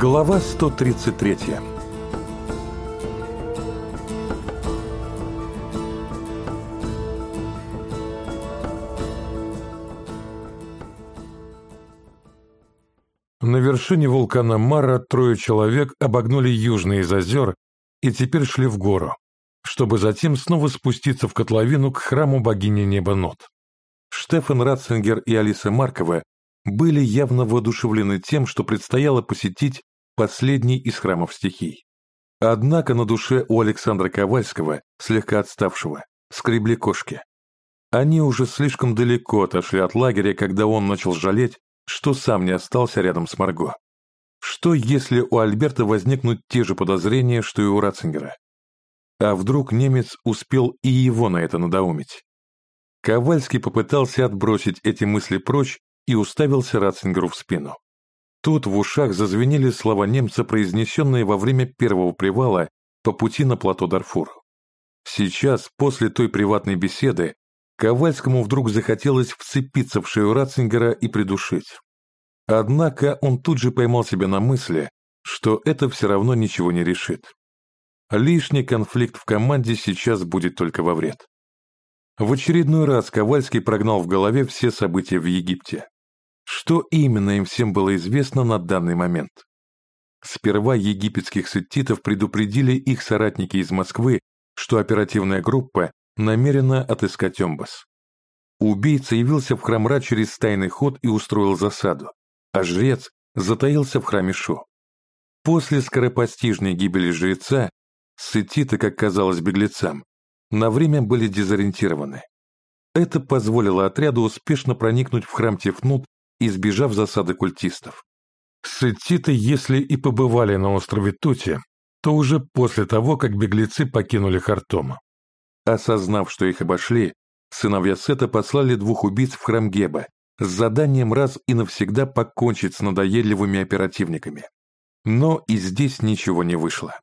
Глава 133 На вершине вулкана Мара трое человек обогнули южный из озер и теперь шли в гору, чтобы затем снова спуститься в котловину к храму богини неба Нот. Штефан Ратцингер и Алиса Маркова были явно воодушевлены тем, что предстояло посетить последний из храмов стихий. Однако на душе у Александра Ковальского, слегка отставшего, скребли кошки. Они уже слишком далеко отошли от лагеря, когда он начал жалеть, что сам не остался рядом с Марго. Что, если у Альберта возникнут те же подозрения, что и у Ратцингера? А вдруг немец успел и его на это надоумить? Ковальский попытался отбросить эти мысли прочь и уставился Ратцингеру в спину. Тут в ушах зазвенели слова немца, произнесенные во время первого привала по пути на плато Дарфур. Сейчас, после той приватной беседы, Ковальскому вдруг захотелось вцепиться в шею Ратцингера и придушить. Однако он тут же поймал себя на мысли, что это все равно ничего не решит. Лишний конфликт в команде сейчас будет только во вред. В очередной раз Ковальский прогнал в голове все события в Египте. Что именно им всем было известно на данный момент? Сперва египетских сеттитов предупредили их соратники из Москвы, что оперативная группа намерена отыскать Омбас. Убийца явился в храм Ра через тайный ход и устроил засаду, а жрец затаился в храме Шу. После скоропостижной гибели жреца, сеттиты, как казалось беглецам, на время были дезориентированы. Это позволило отряду успешно проникнуть в храм Тефнут избежав засады культистов. Сетиты, если и побывали на острове Тути, то уже после того, как беглецы покинули Хартом. Осознав, что их обошли, сыновья Сета послали двух убийц в храм Геба с заданием раз и навсегда покончить с надоедливыми оперативниками. Но и здесь ничего не вышло.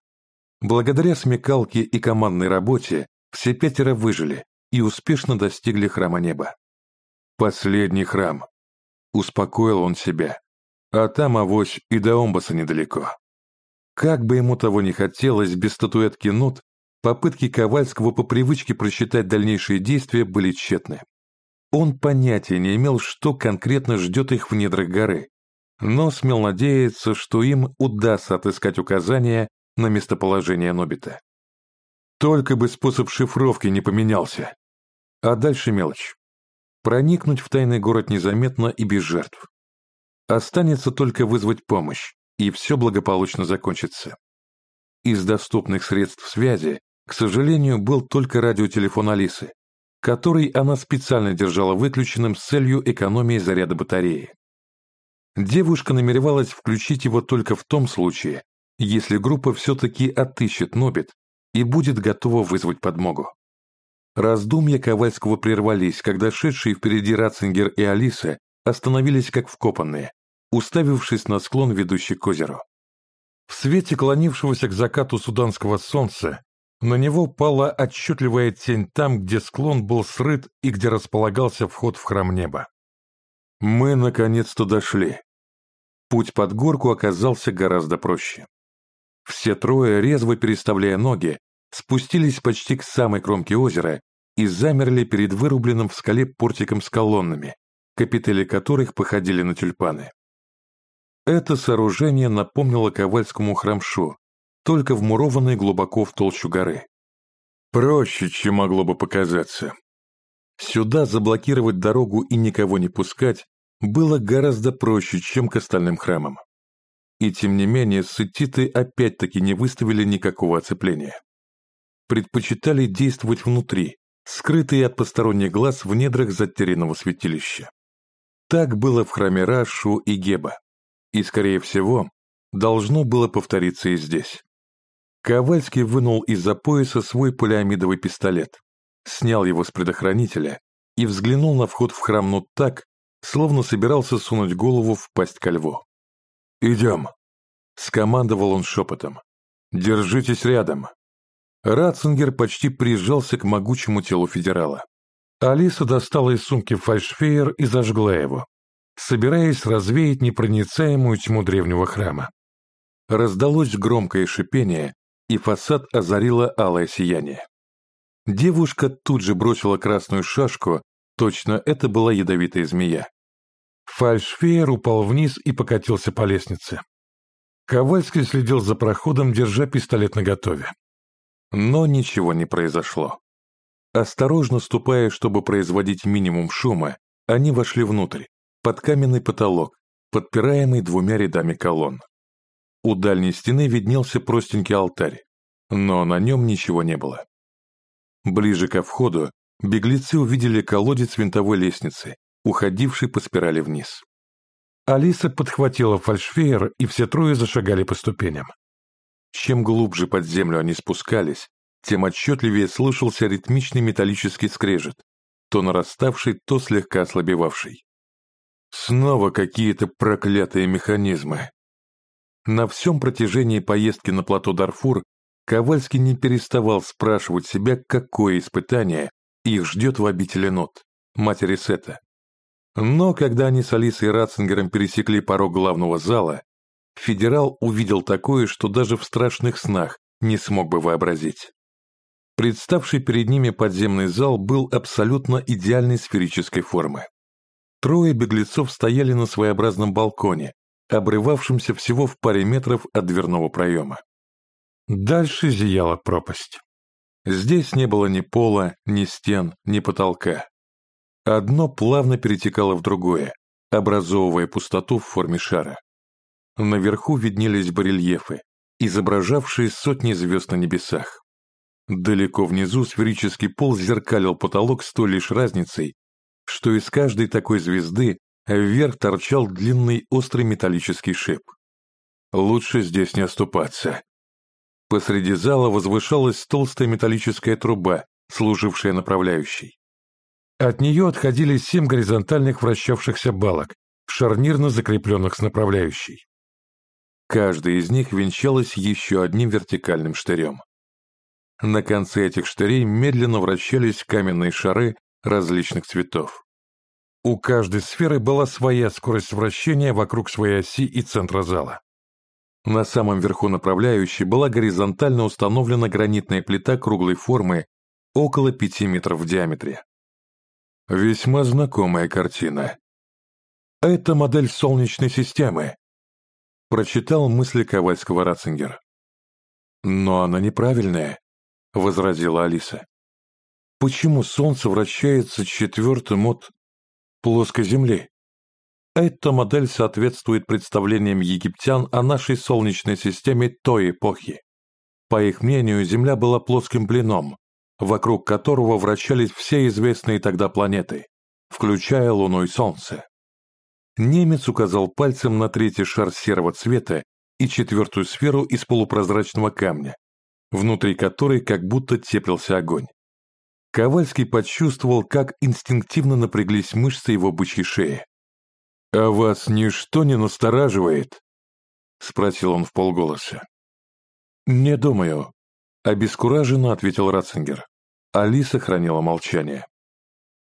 Благодаря смекалке и командной работе все пятеро выжили и успешно достигли храма неба. Последний храм, Успокоил он себя. А там авось и до Омбаса недалеко. Как бы ему того не хотелось, без статуэтки нот, попытки Ковальского по привычке просчитать дальнейшие действия были тщетны. Он понятия не имел, что конкретно ждет их в недрах горы, но смел надеяться, что им удастся отыскать указания на местоположение Нобита. Только бы способ шифровки не поменялся. А дальше мелочь проникнуть в тайный город незаметно и без жертв. Останется только вызвать помощь, и все благополучно закончится. Из доступных средств связи, к сожалению, был только радиотелефон Алисы, который она специально держала выключенным с целью экономии заряда батареи. Девушка намеревалась включить его только в том случае, если группа все-таки отыщет Нобит и будет готова вызвать подмогу. Раздумья Ковальского прервались, когда шедшие впереди Ратцингер и Алиса остановились как вкопанные, уставившись на склон, ведущий к озеру. В свете клонившегося к закату суданского солнца на него пала отчетливая тень там, где склон был срыт и где располагался вход в храм неба. Мы наконец-то дошли. Путь под горку оказался гораздо проще. Все трое, резво переставляя ноги, спустились почти к самой кромке озера и замерли перед вырубленным в скале портиком с колоннами, капители которых походили на тюльпаны. Это сооружение напомнило Ковальскому храмшу, только вмурованный глубоко в толщу горы. Проще, чем могло бы показаться. Сюда заблокировать дорогу и никого не пускать было гораздо проще, чем к остальным храмам. И тем не менее, сетиты опять-таки не выставили никакого оцепления. Предпочитали действовать внутри, скрытые от посторонних глаз в недрах затерянного святилища. Так было в храме Рашу и Геба, и, скорее всего, должно было повториться и здесь. Ковальский вынул из-за пояса свой полиамидовый пистолет, снял его с предохранителя и взглянул на вход в храм ну так, словно собирался сунуть голову в пасть ко льву. «Идем», — скомандовал он шепотом. «Держитесь рядом, Ратцингер почти прижался к могучему телу федерала. Алиса достала из сумки фальшфейер и зажгла его, собираясь развеять непроницаемую тьму древнего храма. раздалось громкое шипение, и фасад озарило алое сияние. Девушка тут же бросила красную шашку, точно это была ядовитая змея. Фальшфеер упал вниз и покатился по лестнице. Ковальский следил за проходом, держа пистолет наготове. Но ничего не произошло. Осторожно ступая, чтобы производить минимум шума, они вошли внутрь, под каменный потолок, подпираемый двумя рядами колонн. У дальней стены виднелся простенький алтарь, но на нем ничего не было. Ближе ко входу беглецы увидели колодец винтовой лестницы, уходивший по спирали вниз. Алиса подхватила фальшфейер, и все трое зашагали по ступеням. Чем глубже под землю они спускались, тем отчетливее слышался ритмичный металлический скрежет, то нараставший, то слегка ослабевавший. Снова какие-то проклятые механизмы. На всем протяжении поездки на плато Дарфур Ковальский не переставал спрашивать себя, какое испытание их ждет в обители Нот, матери Сета. Но когда они с Алисой Ратцингером пересекли порог главного зала, федерал увидел такое, что даже в страшных снах не смог бы вообразить. Представший перед ними подземный зал был абсолютно идеальной сферической формы. Трое беглецов стояли на своеобразном балконе, обрывавшемся всего в паре метров от дверного проема. Дальше зияла пропасть. Здесь не было ни пола, ни стен, ни потолка. Одно плавно перетекало в другое, образовывая пустоту в форме шара. Наверху виднелись барельефы, изображавшие сотни звезд на небесах. Далеко внизу сферический пол зеркалил потолок с той лишь разницей, что из каждой такой звезды вверх торчал длинный острый металлический шип. Лучше здесь не оступаться. Посреди зала возвышалась толстая металлическая труба, служившая направляющей. От нее отходили семь горизонтальных вращавшихся балок, шарнирно закрепленных с направляющей. Каждая из них венчалась еще одним вертикальным штырем. На конце этих штырей медленно вращались каменные шары различных цветов. У каждой сферы была своя скорость вращения вокруг своей оси и центра зала. На самом верху направляющей была горизонтально установлена гранитная плита круглой формы около 5 метров в диаметре. Весьма знакомая картина. Это модель Солнечной системы, прочитал мысли Ковальского Ратцингер. Но она неправильная, возразила Алиса. Почему Солнце вращается четвертым от плоской Земли? Эта модель соответствует представлениям египтян о нашей Солнечной системе той эпохи. По их мнению, Земля была плоским блином, вокруг которого вращались все известные тогда планеты, включая Луну и Солнце. Немец указал пальцем на третий шар серого цвета и четвертую сферу из полупрозрачного камня, внутри которой как будто теплился огонь. Ковальский почувствовал, как инстинктивно напряглись мышцы его бычьей шеи. «А вас ничто не настораживает?» — спросил он в полголоса. «Не думаю», Обескураженно ответил Ратцингер. Алиса хранила молчание.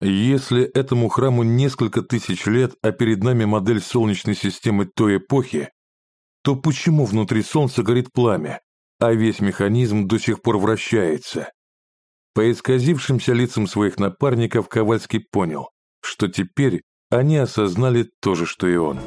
Если этому храму несколько тысяч лет, а перед нами модель Солнечной системы той эпохи, то почему внутри Солнца горит пламя, а весь механизм до сих пор вращается? По исказившимся лицам своих напарников Ковальский понял, что теперь они осознали то же, что и он.